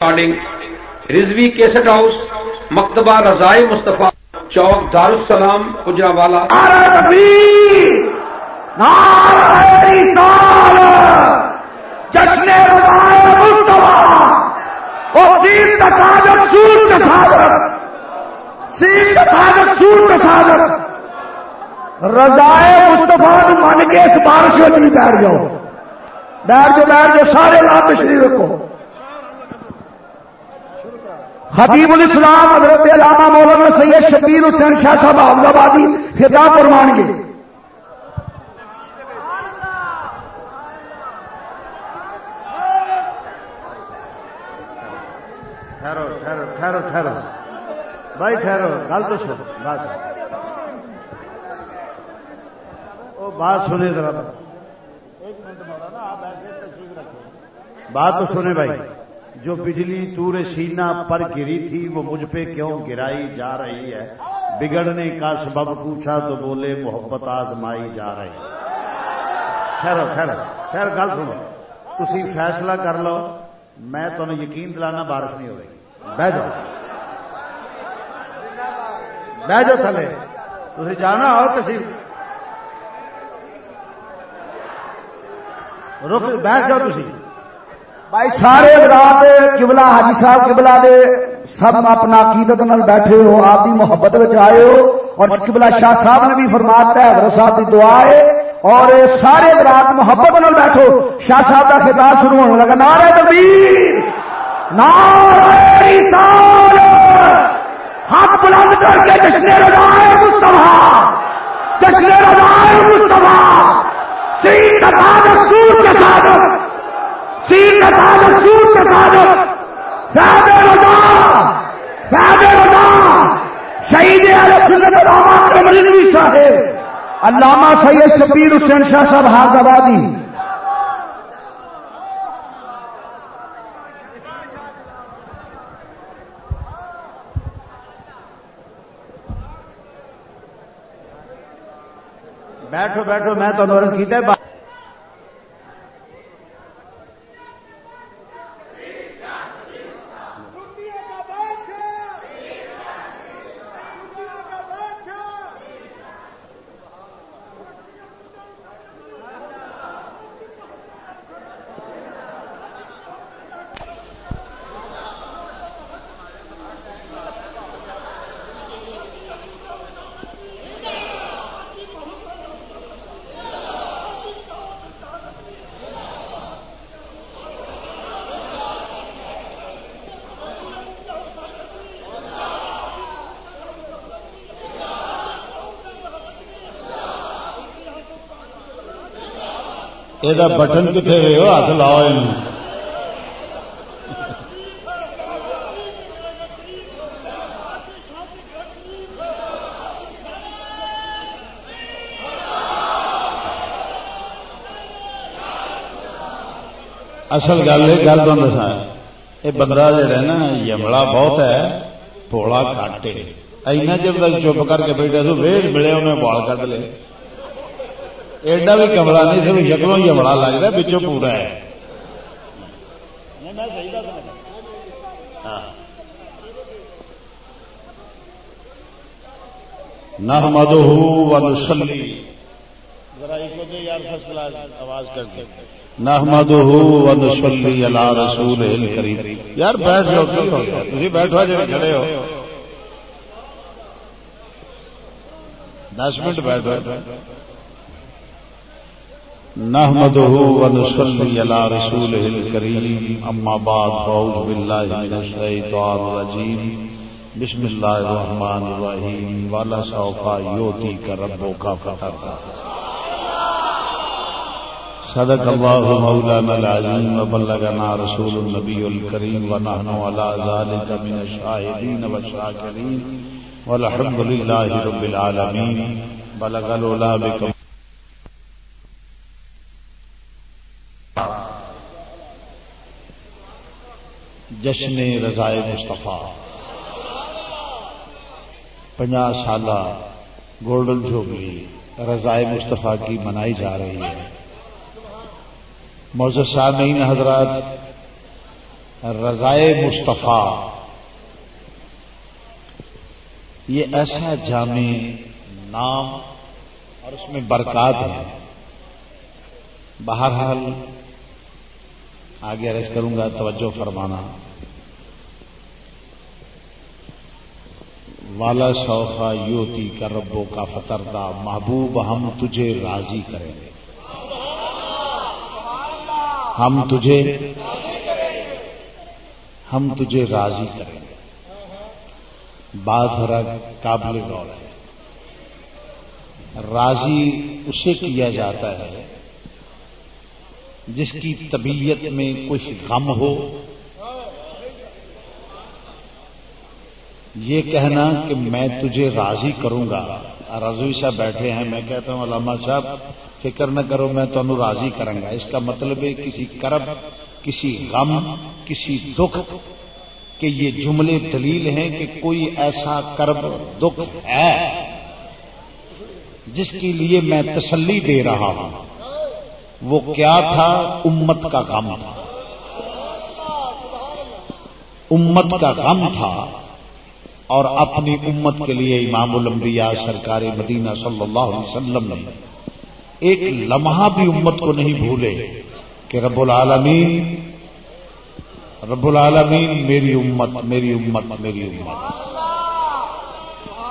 Recording Rizvi cassette house مکتبہ رضائے مصطفیٰ چوک دارالسلام گجرا والا جشن رضائے مستفا من کے اس بارش میں بیٹھ جاؤ بیٹھ جاؤ بیٹھ جاؤ سارے لاپ تشریف رکھو حبیب الاسلام حضرت علامہ مولانا سید شبیر حسین شاہ صاحب احمد آبادی خطاب فرمان گے۔ ٹھہرو ٹھہرو ٹھہرو ٹھہرو۔ بھائی ٹھہرو، گل تو سن بس۔ وہ بات سنے ذرا۔ بات تو سنے بھائی۔ جو بجلی تور سینا پر گری تھی، وہ مجھ پہ کیوں گرائی جا رہی ہے؟ بگڑنے کا سبب پوچھا تو بولے، محبت آزمائی جا رہی خیر خیر خیر، گل سنو۔ تھی فیصلہ کر لو، میں تمہیں یقین دلانا بارش نہیں ہوئے بہ جاؤ۔ بہ جاؤ تھلے۔ تھی جانا ہو کسی رک، بیٹھ جاؤ تھی بھائی سارے رات کبلا حاجی صاحب کبلا دے سب اپنا عقیدت نال بیٹھے ہو، آپ کی محبت آئے ہو۔ اور کبلا شاہ صاحب نے بھی فرماتا ہے، حضرت صاحب کی دعا ہے۔ اور سارے رات محبت نال بیٹھو۔ شاہ صاحب کا خطاب شروع ہونے لگا نارے تبیر نارے ہاتھ بلند کر کے جشن رضائے مصطفیٰ۔ جشن رضائے مصطفیٰ۔ سید سور کے ساتھ تین نتاج سور نتاج فیض رضا فیض رضا۔ شہید سنت علامہ کمرنوی صاحب، علامہ سید شبیر حسین شاہ صاحب حاض آبادی بیٹھو بیٹھو، میں تو نورس کیتا یہ بٹن کتنے رہے ہو ہاتھ لاؤ اصل گل یہ گل تم دسا یہ بندہ جہا نا یملا بہت ہے پولا کٹ اینا جب تک چپ کر کے بیٹھا تو ویٹ ملے انہیں بال کٹ لے ایڈا بھی کملا نہیں سر یکلوں ہی بڑا لگ رہا بچوں پورا ہے۔ نہ مد ہو آواز کر کے۔ نحمد ونصلي على رسول یار بیٹھ جاؤ تھی بیٹھو جی کھڑے ہو۔ دس منٹ بیٹھو نحمده ونصلي على رسوله الكريم. أما بعد، فأعوذ بالله من الشيطان الرجيم. بسم الله الرحمن الرحيم. ولا سوف يؤتيك ربك فترضى صدق الله مولانا العظيم وبلغنا رسول النبي الكريم ونحن على ذلك من الشاهدين والشاكرين. والحمد لله رب العالمين. بلغ الأولى بكم. جشن رضائے مصطفیٰ۔ پنجا سالہ گولڈن جوبلی رضائے مصطفیٰ کی منائی جا رہی ہے۔ موزد سامعین حضرات، رضائے مصطفیٰ۔ یہ ایسا جامع نام اور اس میں برکات ہے۔ بہرحال آگے رش کروں گا، توجہ فرمانا۔ والا شوفا یوتی کا ربوں کا فتردہ محبوب ہم تجھے راضی کریں گے۔ ہم تجھے ہم تجھے راضی کریں گے۔ بات ذرا قابل غور ہے۔ راضی اسے کیا جاتا ہے جس کی طبیعت میں کچھ غم ہو یہ کہنا کہ میں تجھے راضی کروں گا۔ رضوی صاحب بیٹھے ہیں۔ میں کہتا ہوں، علامہ صاحب، فکر نہ کرو، میں تمہیں راضی کروں گا۔ اس کا مطلب ہے کسی کرب، کسی غم، کسی دکھ کہ یہ جملے دلیل ہیں کہ کوئی ایسا کرب، دکھ ہے جس کے لیے میں تسلی دے رہا ہوں۔ وہ کیا تھا؟ امت کا غم تھا۔ امت کا غم تھا۔ اور اپنی امت کے لیے امام الانبیاء سرکار مدینہ صلی اللہ علیہ وسلم نے ایک لمحہ بھی امت کو نہیں بھولے کہ رب العالمین رب العالمین میری امت میری امت میری امت۔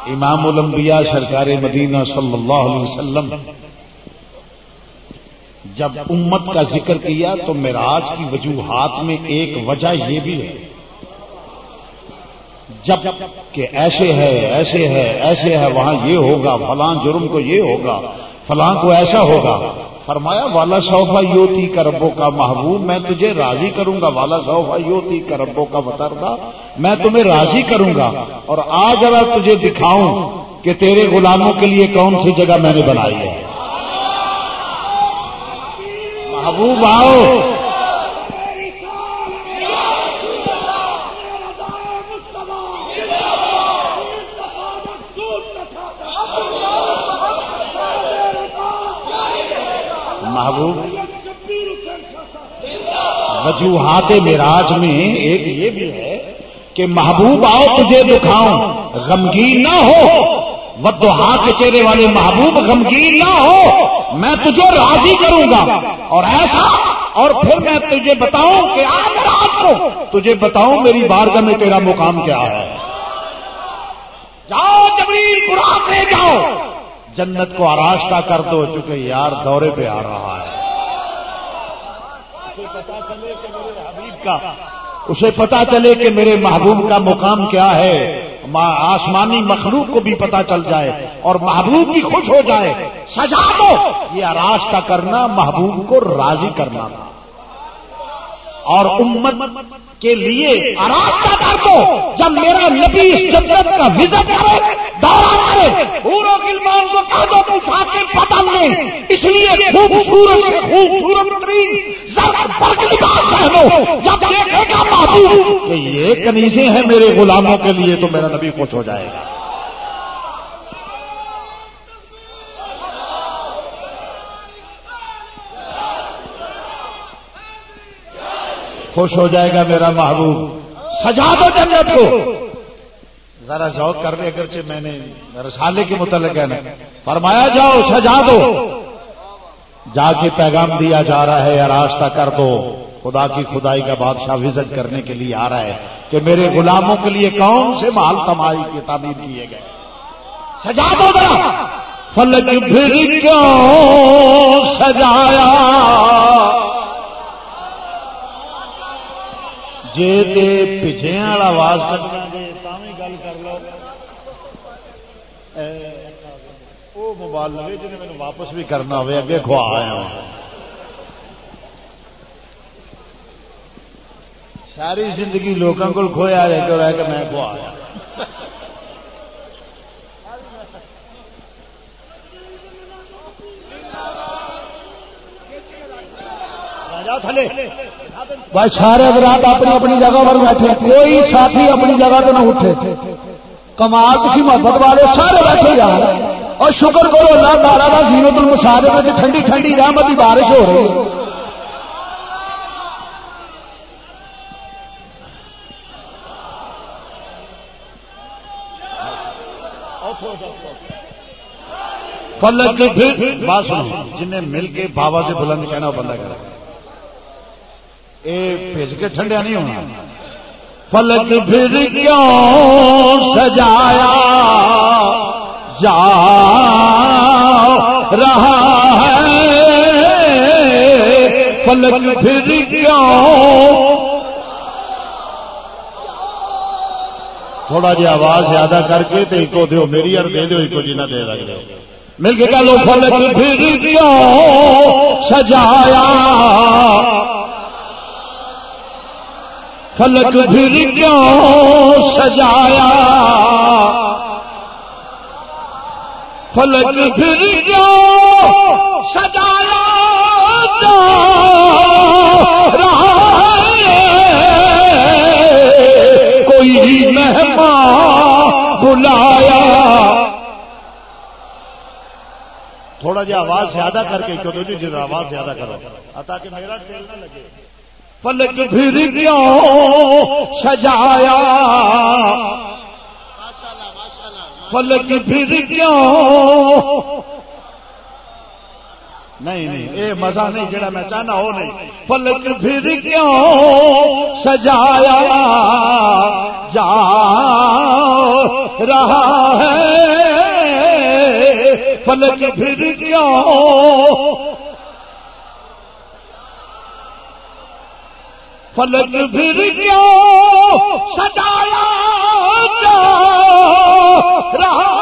امام الانبیاء سرکار مدینہ صلی اللہ علیہ وسلم جب امت کا ذکر کیا تو میراج کی وجوہات میں ایک وجہ یہ بھی ہے۔ جبکہ ایسے ہے ایسے ہے ایسے ہے، وہاں یہ ہوگا، فلاں جرم کو یہ ہوگا، فلاں کو ایسا ہوگا۔ فرمایا، والا صوفا یوتی کا ربوں کا محبوب، میں تجھے راضی کروں گا۔ والا صوفا یوتی کا ربوں کا وطردہ میں تمہیں راضی کروں گا۔ اور آج اگر تجھے دکھاؤں کہ تیرے غلاموں کے لیے کون سی جگہ میں نے بنائی ہے۔ محبوب آؤ۔ محبوب، وجوہات میراج میں ایک یہ بھی ہے کہ محبوب آؤ تجھے دکھاؤں، غمگین نہ ہو۔ ودوہا کے چہرے والے محبوب غمگین نہ ہو۔ میں تجھے راضی کروں گا۔ اور ایسا، اور پھر میں تجھے بتاؤں کہ آج رات کو۔ تجھے بتاؤں میری بارگاہ میں تیرا مقام کیا ہے۔ جاؤ جبریل قرآن لے جاؤ۔ جنت کو آراستہ کر دو چونکہ یار دورے پہ آ رہا ہے۔ اسے پتا چلے کہ میرے محبوب کا مقام کیا ہے۔ آسمانی مخلوق کو بھی پتا چل جائے اور محبوب بھی خوش ہو جائے۔ سجا دو۔ یہ آراستہ کرنا محبوب کو راضی کرنا۔ تھا اور امت کے لیے آراستہ کر دو جب میرا نبی اس جنت کا وزٹ کرے، دورہ کرے پورو گلمان کو کہہ دو تو ساتھ بدل لیں اس لیے خوبصورت خوبصورت پہنو جب دیکھے گا محبوب کہ یہ کنیزیں ہیں میرے غلاموں کے لیے تو میرا نبی خوش ہو جائے گا۔ خوش ہو جائے گا میرا محبوب۔ سجا دو جنت کو۔ ذرا ذوق کر رہے اگرچہ میں نے رسالے کے متعلق ہے نا فرمایا جاؤ، سجا دو۔ جا کے پیغام دیا جا رہا ہے یا راستہ کر دو۔ خدا کی خدائی کا بادشاہ وزٹ کرنے کے لیے آ رہا ہے کہ میرے غلاموں کے لیے کون سے مال تمائی کی تعمیر کیے گئے۔ سجا دو ذرا۔ فلک پھر کیوں سجایا۔ جی پچھے والا آواز کٹنا جی گل کر لو وہ موبائل لگے جن میرے واپس بھی کرنا ہوئے اگے کھوا آیا ساری زندگی لوگوں کو کھویا جائے کہ رہ کے میں کھوا آیا تھلے بھائی سارے حضرات اپنی اپنی جگہ پر بیٹھے کوئی ساتھی اپنی جگہ تو نہ اٹھے۔ کمال کسی محبت والے سارے بیٹھے یار اور شکر کرو اللہ دارا کا زینت المسارے میں ٹھنڈی ٹھنڈی رحمت بارش ہو رہی ہے۔ فلک بس جنہیں مل کے بابا سے بلند کہنا بندہ کرا یہ بھیج کے ٹھنڈیا نہیں ہونا۔ فلک پھر کیوں سجایا؟ جا رہا ہے۔ فلک پھر کیوں؟ تھوڑا جی آواز زیادہ کر کے تو ایک دو، میری اور دے دو، ایک جی دے لگ مل کے کہہ لو، فلک پھر کیوں سجایا؟ فلک پھر کیوں سجایا؟ فلک پھر کیوں سجایا؟ کوئی مہمان بلایا؟ تھوڑا جا آواز زیادہ کر کے کیوں جی،, جی آواز زیادہ کرو۔ تاکہ میرا تیل نہ لگے۔ پلک پھر کیوں سجایا؟ پلک پھر کیوں نہیں نہیں یہ مزہ نہیں جڑا میں چاہنا وہ نہیں۔ پلک پھر کیوں سجایا؟ جا رہا ہے۔ پلک پھر کیوں پلک پھر کیوں سجایا جا رہا؟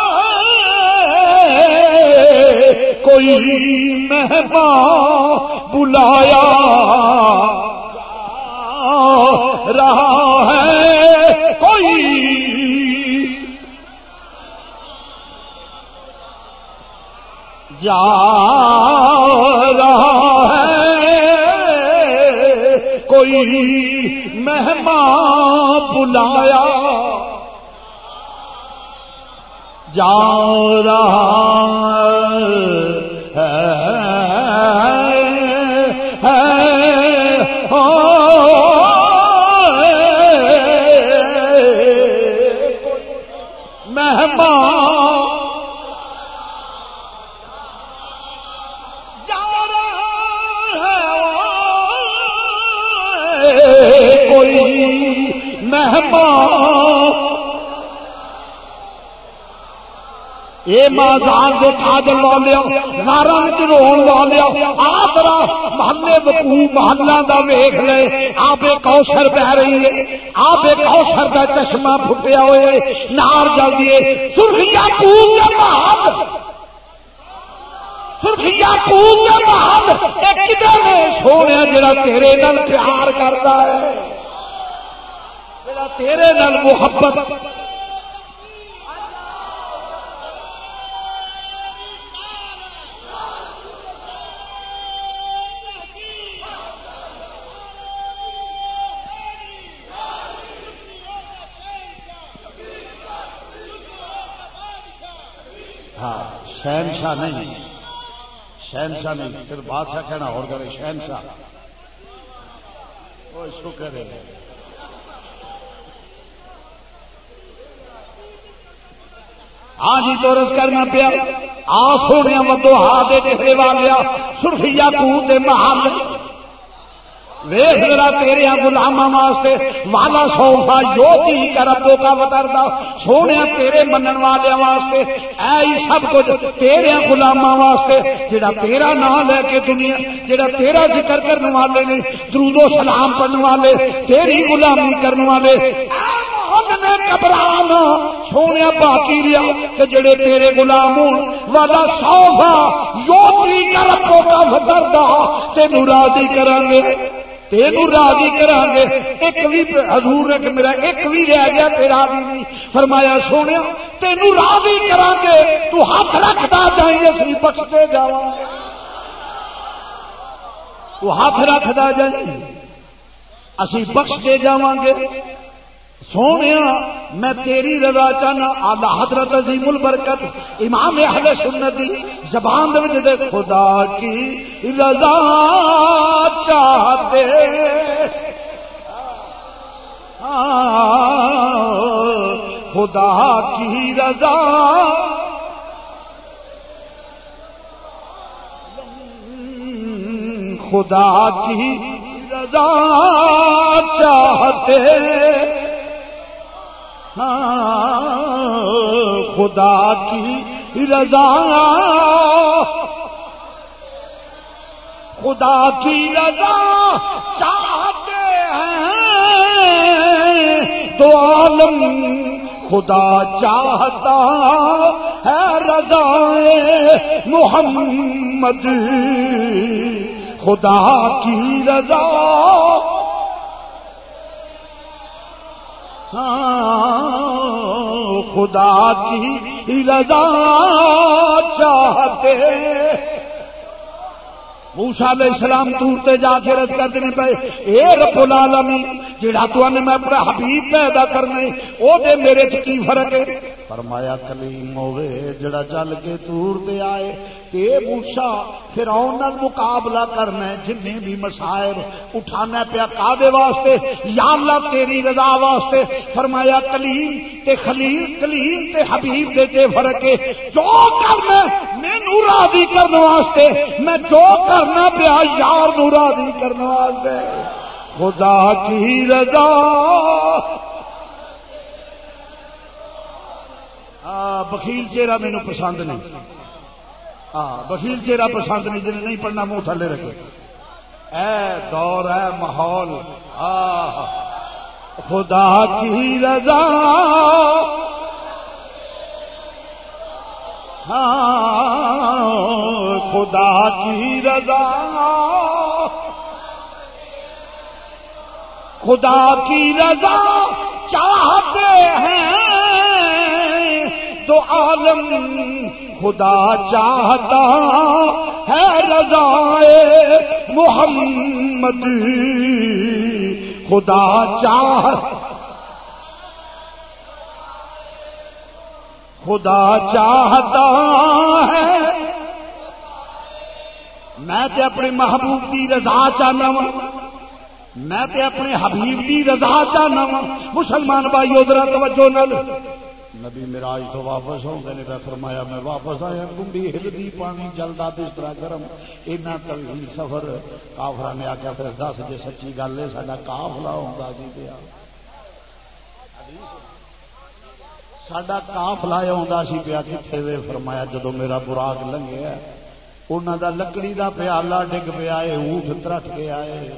کوئی مہمان بلایا رہا ہے؟ کوئی جا کوئی مہمان بلایا۔ جا رہا مہمان۔ یہ مازان کے کاجل لا لیا نارا رون لا لیا آدرا محلے بکو محلہ کا ویخ لے، آپ کوشر بہ رہی ہے، آپ کوشر کا چشمہ پھٹیا ہوئے نار جل دیے سرخیا پوج کے بعد سرخیا پوج کے بعد سونے جڑا تیرے نال پیار کرتا ہے۔ تیرے نال محبت۔ ہاں، شہنشاہ نہیں شہنشاہ نہیں، پھر بادشاہ کہنا اور کرے، شہنشاہ۔ وہ اس کو کہہ رہے ہاں جی تو رس کرنا پیا آ سونے مدو ہاتھ دے والیا سرخیا کو محل۔ ویس ذرا تیرے گلام واسطے۔ والا سوفا جو کی کربو کا وتردا سونے تیرے منن والے واسطے۔ اے سب کچھ تیرے گلام واسطے۔ جڑا تیرا نام لے کے دنیا جڑا تیرا ذکر کرنے والے نے، درود و سلام پڑھنے والے، تیری غلامی کرنے والے۔ گھبران ہاں؟ سونے باقی رہا کہ جڑے تیرے گلام والا سوفا ہاں۔ جو کی کربو کا وتردا ہاں۔ تینوں راضی کریں گے تین راضی کرا گے ایک بھی حضور نے کہ میرا ایک بھی رہ گیا، تیرا بھی فرمایا سونے تین راضی کرا گے تو ہاتھ رکھتا جائیں اسی بخشتے جا تو ہاتھ رکھتا جائیں اسی بخشتے جا گے۔ سونے میں تیری رضا چاہنا آلہ حضرت عظیم البرکت، امام اہل سنت زبان دے خدا کی رضا چاہتے۔ خدا کی رضا۔ خدا کی رضا چاہتے۔ خدا کی رضا۔ خدا کی رضا چاہتے ہیں تو عالم۔ خدا چاہتا ہے رضا محمد۔ خدا کی رضا خدا کی رضا چاہتے۔ موسا علیہ السلام تے جا کے رد کر دینی پے۔ اے رب العالمین، جڑا تو نے میں اپنا حبیب پیدا کرنے، او دے میرے چ کی فرق ہے؟ فرمایا کلیم ہوے جڑا چل کے تور تے آئے، تے موسا فرعون نال مقابلہ کرنا جن بھی مسائل اٹھانا پیا کادے واسطے، یا اللہ تیری رضا واسطے، فرمایا کلیم تے خلیل، کلیم تے حبیب دے تے فرق ہے۔ جو کرنا مینوں راضی کرنے واسطے، میں جو کرنا پیا، یار نو راضی کرنے واسطے۔ خدا کی رضا بخیل چہرہ مینو پسند نہیں۔ ہاں بخیل چہرہ پسند نہیں، جنہیں نہیں پڑھنا منہ تھلے رکھے۔ اے دور ہے ماحول خدا کی رضا۔ ہاں خدا کی رضا۔ خدا کی رضا چاہتے ہیں۔ تو عالم خدا چاہتا ہے رضا محمد۔ خدا چاہ خدا چاہتا ہے۔ میں تے اپنے محبوب کی رضا چاہنا میں تے اپنے حبیب کی رضا چاہنا وا۔ مسلمان بھائی ادھر توجہ نل نبی میراج تو واپس ہو گئے نے فرمایا، میں واپس آیا کنڈی ہلدی پانی جلدا بستر گرم۔ اینا طویل سفر۔ کافر نے آخیا پھر دس جی سچی گل ہے سا کافلا ہوتا جی پیا؟ سڈا کافلا آتا سی پیا کتنے وے فرمایا جدو میرا براغ لنگیا انہوں دا لکڑی دا پیالہ ڈگ پیا اونٹ ترٹ کے آئے۔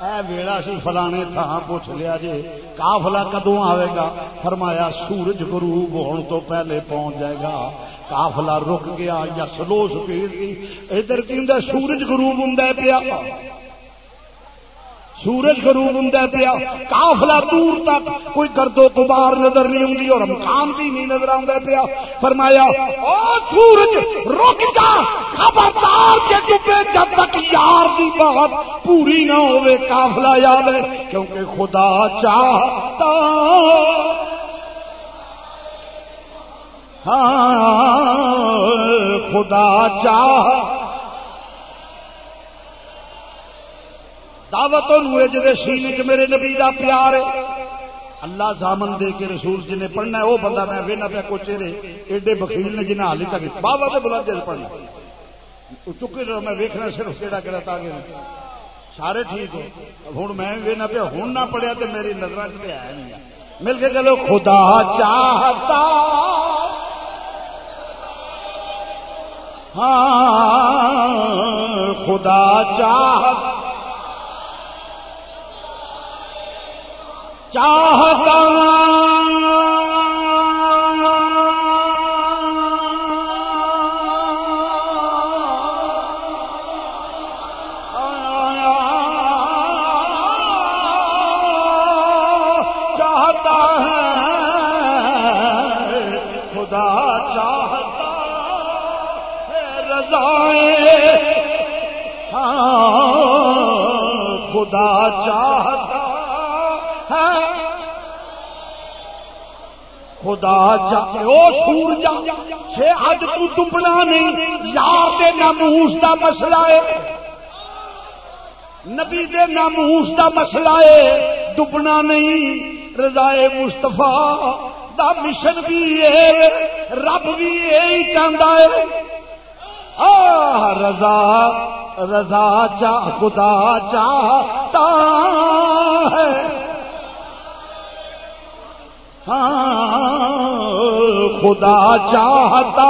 اے ویڑا سی فلانے تھان پوچھ لیا جی کافلا کدو آئے گا؟ فرمایا، سورج غروب ہونے تو پہلے پہنچ جائے گا۔ کافلا رک گیا یا سلو سپیڈ ادھر کی سورج غروب ہوں پیا۔ سورج غروب ہوں پیا کافلا دور تک کوئی گردو کبار نظر نہیں ہوں اور مقام بھی نہیں نظر آتا پیا۔ فرمایا، او سورج، رک جا، خبردار کے ڈبے جب تک یار کی بات پوری نہ ہوے کافلا یاد ہے، کیونکہ خدا چاہتا۔ ہاں خدا چاہ دعوت نورے جی سیل چ میرے نبی دا پیار ہے۔ اللہ زامن دے کے رسول جن نے پڑھنا ہے، وہ بندہ میں وہنا پیا کو چہرے ایڈے بخیل نے جنہیں حالی تک بابا سے بلا جل پڑھنا۔ چکے رہو میں ویکنا صرف کہڑا کہڑا تاگے سارے ٹھیک ہو۔ ہوں میں وہنا پیا ہوں نہ پڑھیا تو میری نظر چ آیا نہیں۔ مل کے چلو، خدا چاہتا۔ ہاں خدا چاہتا۔ چاہتا چاہتا ہے خدا چاہتا ہے رضائے۔ ہاں خدا چاہتا خدا جا او سور جا چھے اج تو ڈبنا نہیں، یار دے ناموس دا مسئلہ ہے۔ نبی دے ناموس دا مسئلہ ہے، ڈبنا نہیں، رضائے مستفا دا مشن بھی رب بھی یہی چاہتا ہے۔ رضا رضا چاہ، خدا چاہتا ہے۔ ہاں خدا چاہتا۔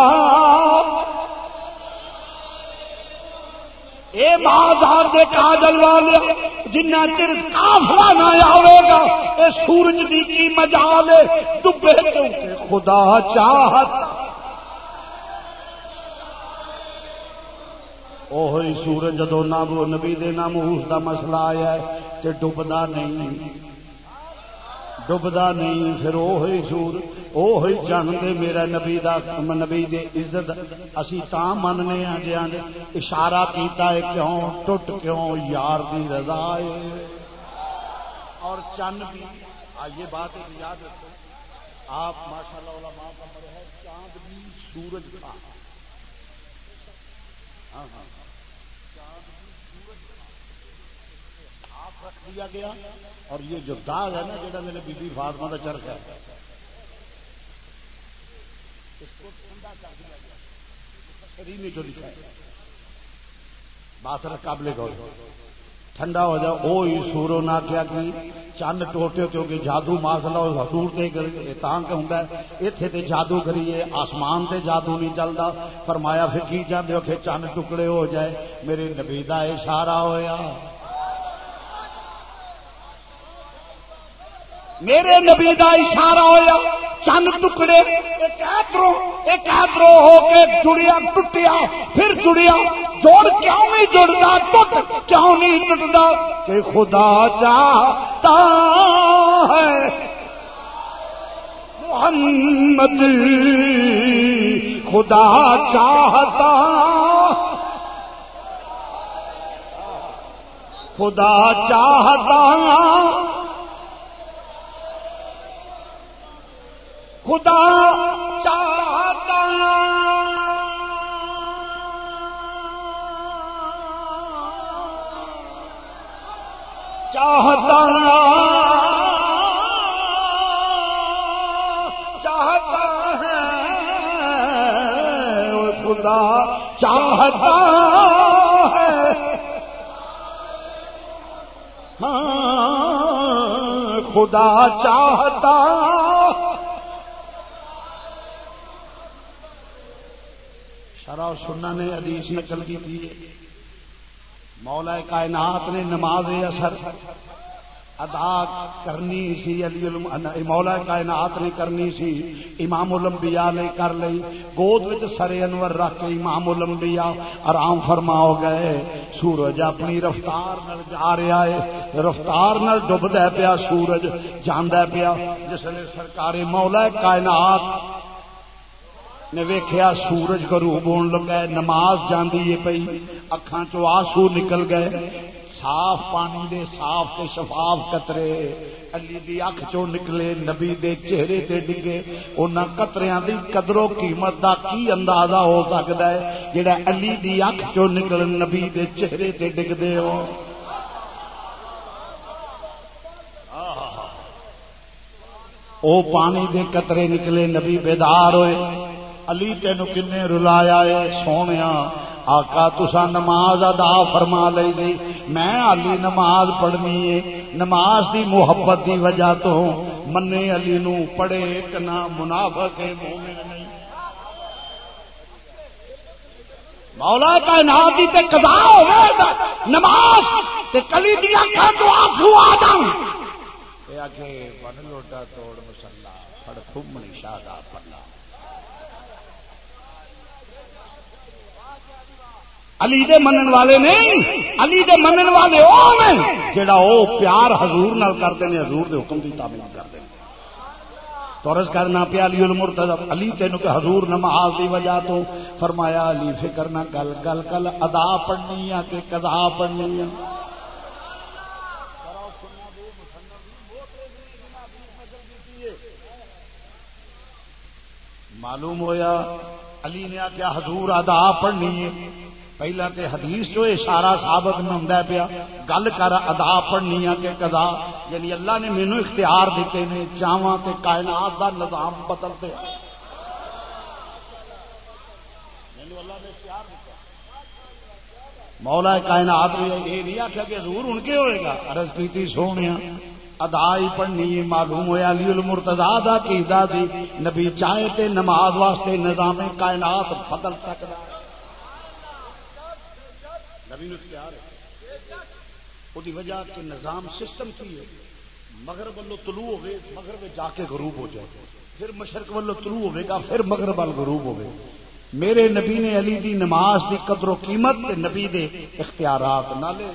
اے بازار دے کاجل والے، جنہ چر کافلا نہ آئے گا، اے سورج دی کی مجال ڈبے خدا چاہتا۔ اوہی سورج جدو نہ نبی دے نام اس دا مسئلہ آیا ہے تے ڈبدا نہیں۔ ڈبدا نہیں پھر وہی سور وہی جان دے میرا نبی دا نبی دے عزت اسی تا مننے ہاں جہاں اشارہ کیتا ہے کیوں ٹوٹ کیوں یار دی رضا ہے اور چند بھی یہ بات ایک یاد رکھو آپ ماشاء اللہ علماء کا مر ہے چاند بھی سورج کا ہاں ہاں رکھ دیا گیا اور یہ جو داغ ہے نا جا میرے بی بی فاطمہ کا چرخ ہے، اس کو ٹھنڈا کر دیا گیا۔ شریر جو لکھا۔ ہے بات قابل گور ٹھنڈا ہو جائے وہ ہی سورو نہ کیا کہ چند ٹوٹے کیونکہ جادو ماس لو حضور تے ہوں اتنے تے جادو کریے، آسمان تے جادو نہیں چلتا فرمایا، پھر کی جانے ہو کہ چند ٹکڑے ہو جائے؟ میرے نبی کا اشارہ ہویا۔ میرے نبی کا اشارہ ہوا چند ٹکڑے، ایک ایدرو ہو کے جڑیا ٹوٹیا پھر جڑیا جوڑ کیوں نہیں جڑتا، ٹوٹ کیوں نہیں ٹوٹتا؟ کہ خدا چاہتا ہے محمد، خدا چاہتا۔ خدا چاہتا۔ خدا چاہتا چاہتا چاہتا ہے خدا چاہتا ہے ہاں خدا چاہتا سارا سننا نے حدیث نقل کی تھی مولا کائنات نے نماز اثر ادا کرنی سی، علی مولا کائنات نے کرنی سی، امام الانبیاء نے کر لی گود سر انور رکھ کے امام الانبیاء آرام فرما ہو گئے۔ سورج اپنی رفتار نال جا رہا ہے۔ رفتار نال ڈبدا پیا سورج جانا پیا، جس نے سرکار مولا کائنات نے ویخیا سورج غروب ہون لگا نماز جاندی ہے پئی۔ اکھاں چو آسو نکل گئے۔ صاف پانی دے، صاف تے شفاف قطرے۔ علی دی اکھ چو نکلے، نبی دے چہرے تے ڈگے۔ انہاں قطریاں دی قدر و قیمت دا کی اندازہ ہو سکدا ہے؟ جڑا علی دی اکھ چو نکل، نبی دے چہرے تے ڈگ دے ہو او پانی دے قطرے نکلے، نبی بیدار ہوئے۔ علی تین کن رلایا ہے سونے آقا تسا نماز ادا فرما لئی گئی میں علی نماز پڑھنی ہے۔ نماز دی محبت دی وجہ تو منے علی نو پڑھے کنا منافق مومن مولا کا نام تے قضا ہوے نماز تے کلی دی اکھاں تو آنسو آ جاؤں۔ اے اگے بن لوٹا توڑ مسلح پڑ تھمنی شادا پڑھنا علی دے منن والے نہیں، علی دے منن والے او نے جڑا او پیار حضور نال کرتے ہیں حضور دے حکم کی تعمیل کرتے ہیں تورس کرنا پیا علی المرتضی، علی تینوں کہ حضور نماز دی وجہ تو فرمایا، علی فکر نہ گل گل کل ادا پڑھنی ہے کہ قضا پڑھنی ہے؟ معلوم ہویا، علی نے آخیا حضور ادا پڑھنی ہے۔ پہلا تے حدیث جو اشارہ ثابت میں ہوں پیا، گل کر ادا پڑھنی کہ کدا یعنی اللہ نے مینو اختیار دیتے ہیں چاواں تے کائنات دا نظام بدلتے مولا کائنات نے یہ نہیں آخیا کہ حضور ان کے ہوئے گا۔ ارس کی سونے ادائی پڑھنی معلوم ہوا علی المرتضا دا کیدا سی نبی چاہے تے نماز واسطے نظام کائنات بدل سکتا نبی اختیار ہے وہ وجہ کہ نظام سسٹم کی ہے مغرب ولو طلوع ہوگی مغرب جا کے غروب ہو جائے۔ پھر مشرق ولو طلوع ہوے گا، پھر مغرب وال غروب ہوگی میرے نبی نے علی دی نماز دی قدر و قیمت تے نبی دے اختیارات۔ نالے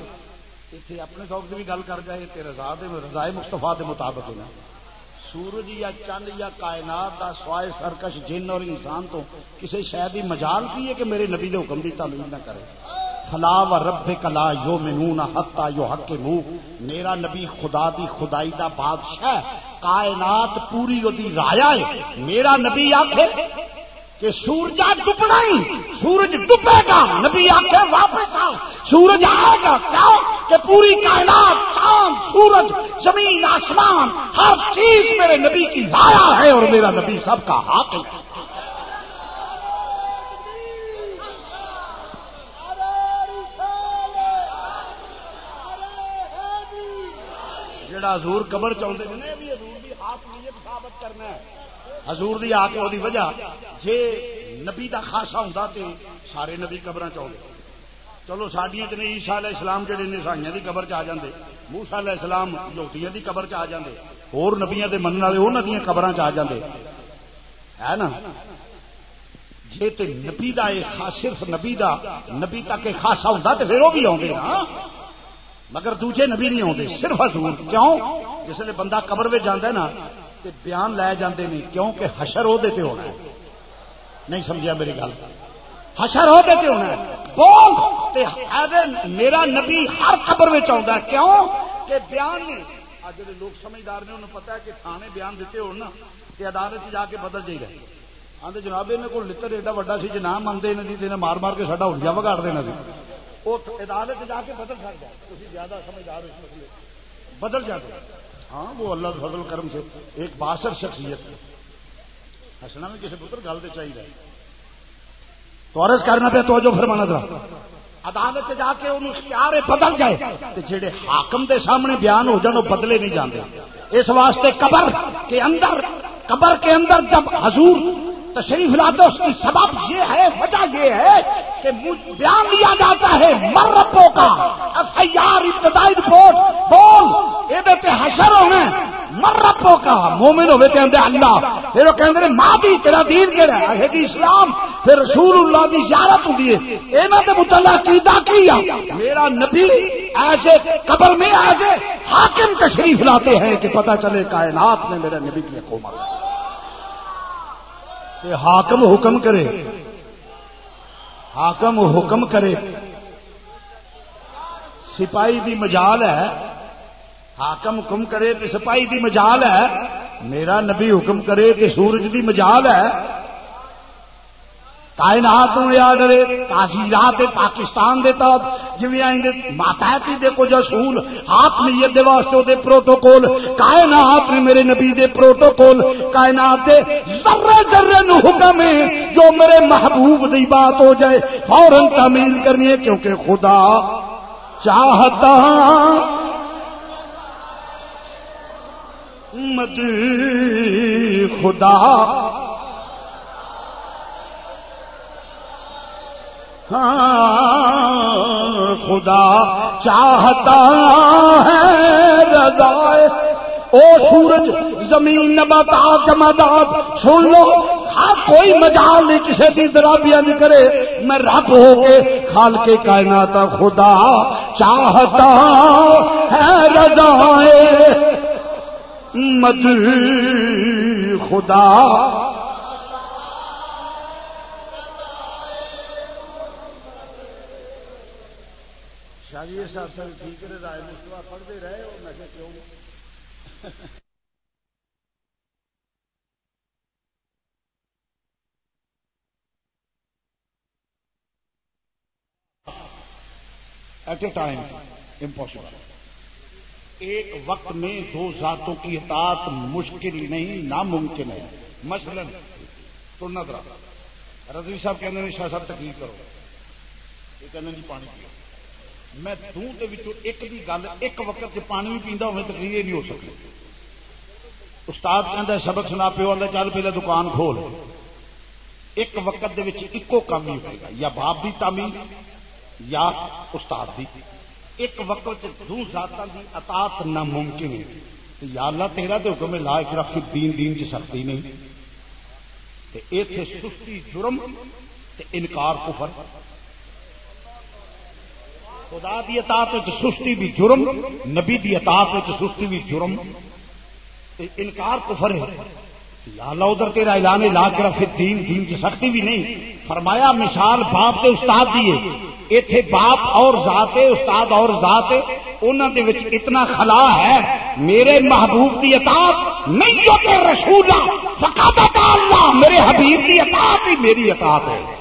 اتنے اپنے شوق کی بھی گل کر جائے تے رضا دے، رضا مستفا کے مطابق نا سورج یا چند یا کائنات دا سوائے سرکش جن اور انسان تو کسی شاید ہی مجال کی ہے کہ میرے نبی دے حکم دی تعمیل نہ کرے؟ فلا و رب کلا یو منون حتا یو حق منہ میرا نبی خدا دی خدائی دا بادشاہ کائنات پوری وہ رایا ہے۔ میرا نبی آخے کہ سورج ڈبنا ہی، سورج ڈبے گا۔ نبی آ واپس آؤ۔ سورج آئے گا کیا کہ پوری کائنات چاند سورج، زمین، آسمان، ہر چیز میرے نبی کی لایا ہے اور میرا نبی سب کا ہاتھ ہے جڑا حضور قبر چاہتے ہیں بھی حضور بھی ہاتھ نیت ثابت کرنا ہے۔ حضور دی آ کے وجہ جے نبی دا خاصا ہوں تے سارے نبی قبر چاہتے چلو سڈیا چ نہیں عیسا علیہ السلام جہے نے سائیاں دی قبر چ آ جاندے موسا علیہ السلام لوٹیاں دی قبر چ آ جاندے اور نبیاں دے منن والے انہاں دی قبراں چ آ جاندے۔ ہے نا؟ جے تے نبی دا اے صرف نبی دا نبی تک خاصا ہوندا تے پھر وہ بھی آوندے نا۔ مگر دوجے نبی نہیں آتے، صرف حضور۔ کیوں؟ جس نے بندہ قبر میں جانا نا، تے بیان لے جاندے نہیں، کیونکہ حشر وہ ہونا ہے۔ نہیں سمجھا میری گل؟ حشر وہ ہونا ہے۔ بول تے میرا نبی ہر قبر میں آتا ہے۔ کیوں؟ کہ بیان نہیں۔ جڑے لوگ سمجھدار نے، انہوں پتا ہے کہ تھانے بیان دیتے ہو نا کہ عدالت جا کے بدل جائے گا آدھے جناب یہ کو لڑ ایڈا وا سی جی نہ منتے نہیں مار مار کے ساڈا ہلیا بگاڑ دینا سی۔ عدالت جا کے بدل سکتا ہے زیادہ سمجھدار اس مسئلے بدل جاتے ہاں وہ اللہ فضل کرم سے ایک باسر شخصیت ہسنا میں کسی پتر گل تو چاہیے۔ تو عرض کرنا پہ تو جو فرمانا ذرا۔ عدالت جا کے ان اختیار بدل جائے تو جہے حاکم دے سامنے بیان ہو جان، وہ بدلے نہیں جانے اس واسطے قبر کے اندر، قبر کے اندر جب حضور تشریف لاتے، اس کی سبب یہ ہے، وجہ یہ ہے کہ بیان دیا جاتا ہے مرپوں کا۔ ایف آئی آر ابتدائی رپورٹ، بول یہ حشر ہونے مرپوں کا۔ مومن ہوئے کہ اللہ، پھر وہ کہتے ماں بھی تیرا دین کہڑا ہے؟ کہ اسلام، پھر رسول اللہ کی زیارت ہوتی ہے۔ یہاں کے متعلق کیدا کیا میرا نبی ایسے قبر میں ایسے حاکم تشریف لاتے ہیں کہ پتہ چلے کائنات میں میرا نبی کی حکومت کہ حاکم حکم کرے۔ حاکم حکم کرے۔ سپاہی دی مجال ہے۔ حاکم حکم کرے تو سپاہی دی مجال ہے۔ میرا نبی حکم کرے کہ سورج دی مجال ہے۔ کائنات یاد رہے تاثیرات پاکستان دے تحت جی آئیں ماتحتی دے کچھ اصول، ہاتھ نیت دے واسطے دے پروٹوکول، کائنات نے میرے نبی دے پروٹوکول، کائنات دے ذرے ذرے نو حکم ہے، جو میرے محبوب دی بات ہو جائے، فوراً تعمیل کرنی ہے، کیونکہ خدا چاہتا مد خدا خدا چاہتا ہے رضائے۔ او سورج، زمین نباتات جمادات سن لو ہاں کوئی مجال نہیں کسی کی درابیا نہیں کرے۔ میں رب ہو کے خال کے کائنات، خدا چاہتا ہے رضائے۔ مد خدا صاحب ٹھیک رائے پڑھتے رہے اور میں کیوں ایٹ اے ٹائم امپاسبل ایک وقت میں دو ذاتوں کی اطاعت مشکل نہیں، ناممکن ہے۔ مثلا، تو نہ رضوی صاحب کہتے ہیں، شاہ صاحب تکلیف کرو۔ یہ کہنے جی پانی پیو۔ میں دوں کے ایک بھی گل ایک وقت سے پانی بھی پیندا ہوئے تقریر نہیں ہو سکتی۔ استاد کہہ سبق سنا پیو، اللہ چل پہلے دکان کھول۔ ایک وقت دے وچ ایکو کام ہی ہوئے گا، یا باپ بھی تعمیر یا استاد بھی ایک وقت دو ذاتوں کی اطاعت ناممکن ہے۔ تے یا اللہ تیرا تو حکم لا رکھ، دین دین کی سختی نہیں۔ اتے سستی جرم تے انکار کفر۔ خدا دی اطاعت سستی بھی جرم، نبی دی اطاعت سستی بھی جرم۔ انکار کفر ہے۔ یا اللہ ادھر تیرا اعلان لا کر دین دین کی سختی بھی نہیں۔ فرمایا، مثال باپ کے استاد دیے اتے باپ اور ذات استاد اور ذات انہوں نے اتنا خلا ہے۔ میرے محبوب کی اطاعت نہیں ہوتے رسول فقادت اللہ، میرے حبیب کی اطاعت ہی میری اطاعت ہے۔